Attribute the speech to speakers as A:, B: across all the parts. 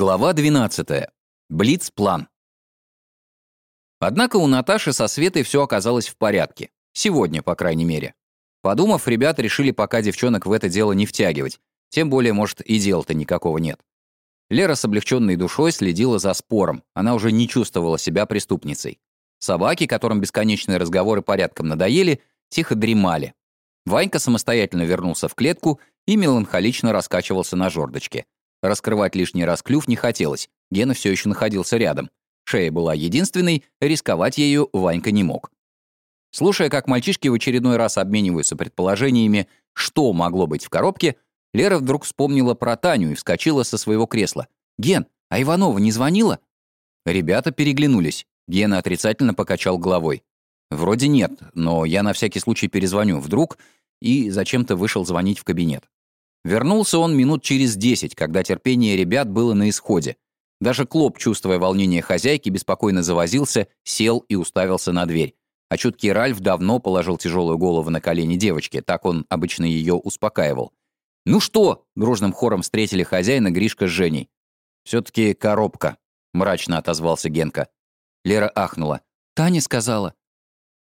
A: Глава 12. Блиц-план. Однако у Наташи со Светой все оказалось в порядке. Сегодня, по крайней мере. Подумав, ребята решили пока девчонок в это дело не втягивать. Тем более, может, и дела-то никакого нет. Лера с облегченной душой следила за спором. Она уже не чувствовала себя преступницей. Собаки, которым бесконечные разговоры порядком надоели, тихо дремали. Ванька самостоятельно вернулся в клетку и меланхолично раскачивался на жердочке. Раскрывать лишний раз клюв не хотелось, Гена все еще находился рядом. Шея была единственной, рисковать ею Ванька не мог. Слушая, как мальчишки в очередной раз обмениваются предположениями, что могло быть в коробке, Лера вдруг вспомнила про Таню и вскочила со своего кресла. «Ген, а Иванова не звонила?» Ребята переглянулись. Гена отрицательно покачал головой. «Вроде нет, но я на всякий случай перезвоню. Вдруг...» И зачем-то вышел звонить в кабинет. Вернулся он минут через десять, когда терпение ребят было на исходе. Даже Клоп, чувствуя волнение хозяйки, беспокойно завозился, сел и уставился на дверь. А чуткий Ральф давно положил тяжелую голову на колени девочки, так он обычно ее успокаивал. «Ну что?» — дружным хором встретили хозяина Гришка с Женей. «Все-таки коробка», — мрачно отозвался Генка. Лера ахнула. «Таня сказала».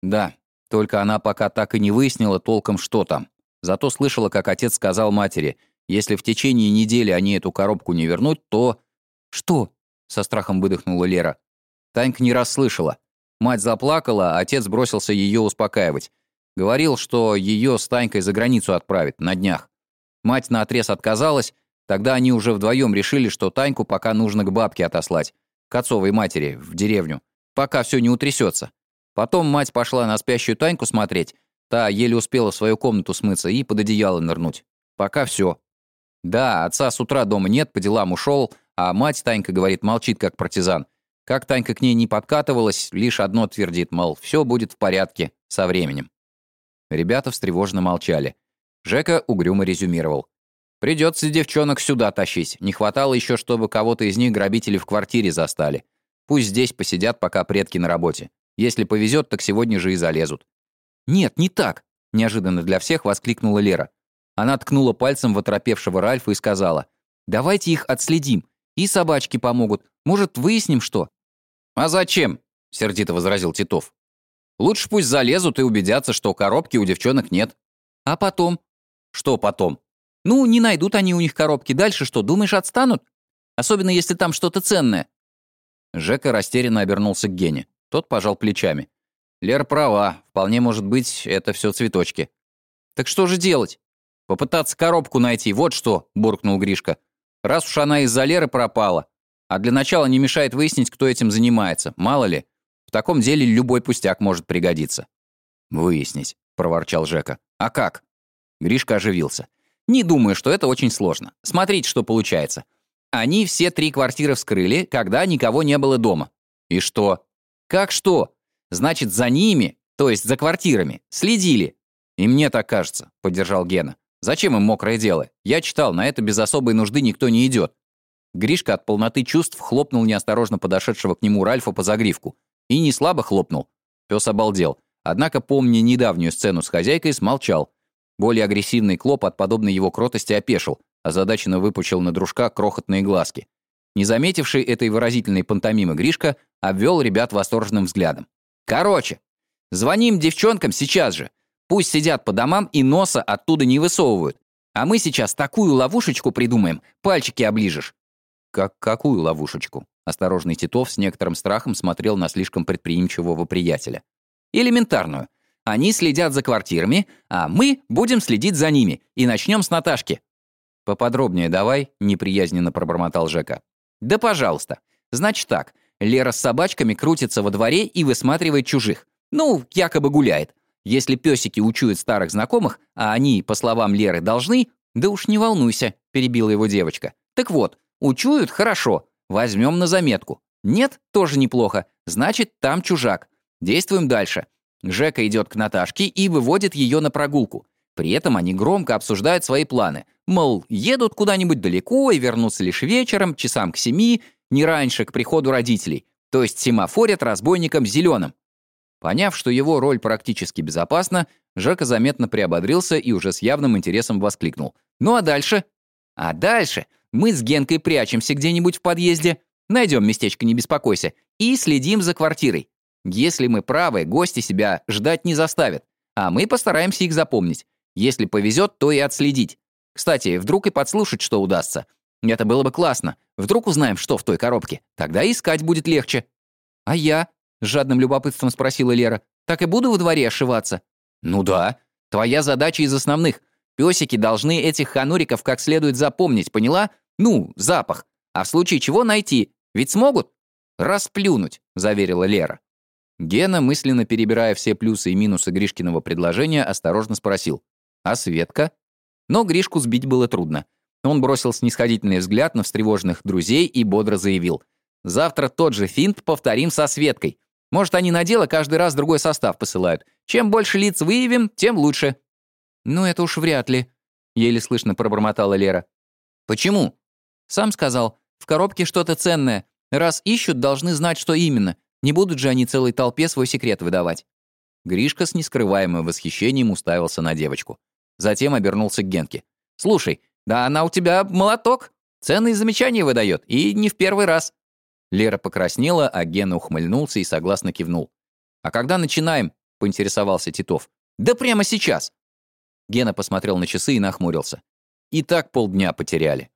A: «Да, только она пока так и не выяснила толком, что там. Зато слышала, как отец сказал матери, если в течение недели они эту коробку не вернут, то... «Что?» — со страхом выдохнула Лера. Танька не расслышала. Мать заплакала, а отец бросился ее успокаивать. Говорил, что ее с Танькой за границу отправит на днях. Мать наотрез отказалась, тогда они уже вдвоем решили, что Таньку пока нужно к бабке отослать, к отцовой матери, в деревню, пока все не утрясется. Потом мать пошла на спящую Таньку смотреть, Та еле успела в свою комнату смыться и под одеяло нырнуть. Пока все. Да, отца с утра дома нет, по делам ушел, а мать, Танька, говорит, молчит как партизан. Как Танька к ней не подкатывалась, лишь одно твердит, мол, все будет в порядке со временем. Ребята встревоженно молчали. Жека угрюмо резюмировал. «Придется девчонок сюда тащить. Не хватало еще, чтобы кого-то из них грабители в квартире застали. Пусть здесь посидят, пока предки на работе. Если повезет, так сегодня же и залезут. «Нет, не так!» — неожиданно для всех воскликнула Лера. Она ткнула пальцем в оторопевшего Ральфа и сказала, «Давайте их отследим. И собачки помогут. Может, выясним, что?» «А зачем?» — сердито возразил Титов. «Лучше пусть залезут и убедятся, что коробки у девчонок нет». «А потом?» «Что потом?» «Ну, не найдут они у них коробки. Дальше что, думаешь, отстанут? Особенно, если там что-то ценное». Жека растерянно обернулся к Гене. Тот пожал плечами. Лера права, вполне может быть, это все цветочки. Так что же делать? Попытаться коробку найти, вот что, буркнул Гришка. Раз уж она из-за Леры пропала. А для начала не мешает выяснить, кто этим занимается. Мало ли, в таком деле любой пустяк может пригодиться. Выяснить, проворчал Жека. А как? Гришка оживился. Не думаю, что это очень сложно. Смотрите, что получается. Они все три квартиры вскрыли, когда никого не было дома. И что? Как что? Значит, за ними, то есть за квартирами, следили. И мне так кажется, поддержал Гена. Зачем им мокрое дело? Я читал, на это без особой нужды никто не идет. Гришка от полноты чувств хлопнул неосторожно подошедшего к нему Ральфа по загривку. И не слабо хлопнул. Пес обалдел. Однако, помня недавнюю сцену с хозяйкой, смолчал. Более агрессивный клоп от подобной его кротости опешил, озадаченно выпучил на дружка крохотные глазки. Не заметивший этой выразительной пантомимы Гришка обвел ребят восторженным взглядом. Короче, звоним девчонкам сейчас же. Пусть сидят по домам и носа оттуда не высовывают. А мы сейчас такую ловушечку придумаем, пальчики оближешь». «Как какую ловушечку?» Осторожный Титов с некоторым страхом смотрел на слишком предприимчивого приятеля. «Элементарную. Они следят за квартирами, а мы будем следить за ними. И начнем с Наташки». «Поподробнее давай», — неприязненно пробормотал Жека. «Да пожалуйста. Значит так, Лера с собачками крутится во дворе и высматривает чужих. Ну, якобы гуляет. Если песики учуют старых знакомых, а они, по словам Леры, должны... Да уж не волнуйся, перебила его девочка. Так вот, учуют хорошо. Возьмем на заметку. Нет, тоже неплохо. Значит, там чужак. Действуем дальше. Жека идет к Наташке и выводит ее на прогулку. При этом они громко обсуждают свои планы. Мол, едут куда-нибудь далеко и вернутся лишь вечером, часам к семи, не раньше, к приходу родителей, то есть семафорят разбойником зеленым. Поняв, что его роль практически безопасна, Жека заметно приободрился и уже с явным интересом воскликнул. «Ну а дальше?» «А дальше? мы с Генкой прячемся где-нибудь в подъезде, найдем местечко, не беспокойся, и следим за квартирой. Если мы правы, гости себя ждать не заставят, а мы постараемся их запомнить. Если повезет, то и отследить. Кстати, вдруг и подслушать, что удастся. Это было бы классно. Вдруг узнаем, что в той коробке. Тогда искать будет легче. А я? С жадным любопытством спросила Лера. Так и буду во дворе ошиваться? Ну да. Твоя задача из основных. Песики должны этих хануриков как следует запомнить, поняла? Ну, запах. А в случае чего найти. Ведь смогут? Расплюнуть, заверила Лера. Гена, мысленно перебирая все плюсы и минусы Гришкиного предложения, осторожно спросил. «А Светка?» Но Гришку сбить было трудно. Он бросил снисходительный взгляд на встревоженных друзей и бодро заявил. «Завтра тот же финт повторим со Светкой. Может, они на дело каждый раз другой состав посылают. Чем больше лиц выявим, тем лучше». «Ну, это уж вряд ли», — еле слышно пробормотала Лера. «Почему?» «Сам сказал, в коробке что-то ценное. Раз ищут, должны знать, что именно. Не будут же они целой толпе свой секрет выдавать». Гришка с нескрываемым восхищением уставился на девочку. Затем обернулся к Генке. «Слушай, да она у тебя молоток. Ценные замечания выдает, и не в первый раз». Лера покраснела, а Гена ухмыльнулся и согласно кивнул. «А когда начинаем?» — поинтересовался Титов. «Да прямо сейчас!» Гена посмотрел на часы и нахмурился. «И так полдня потеряли».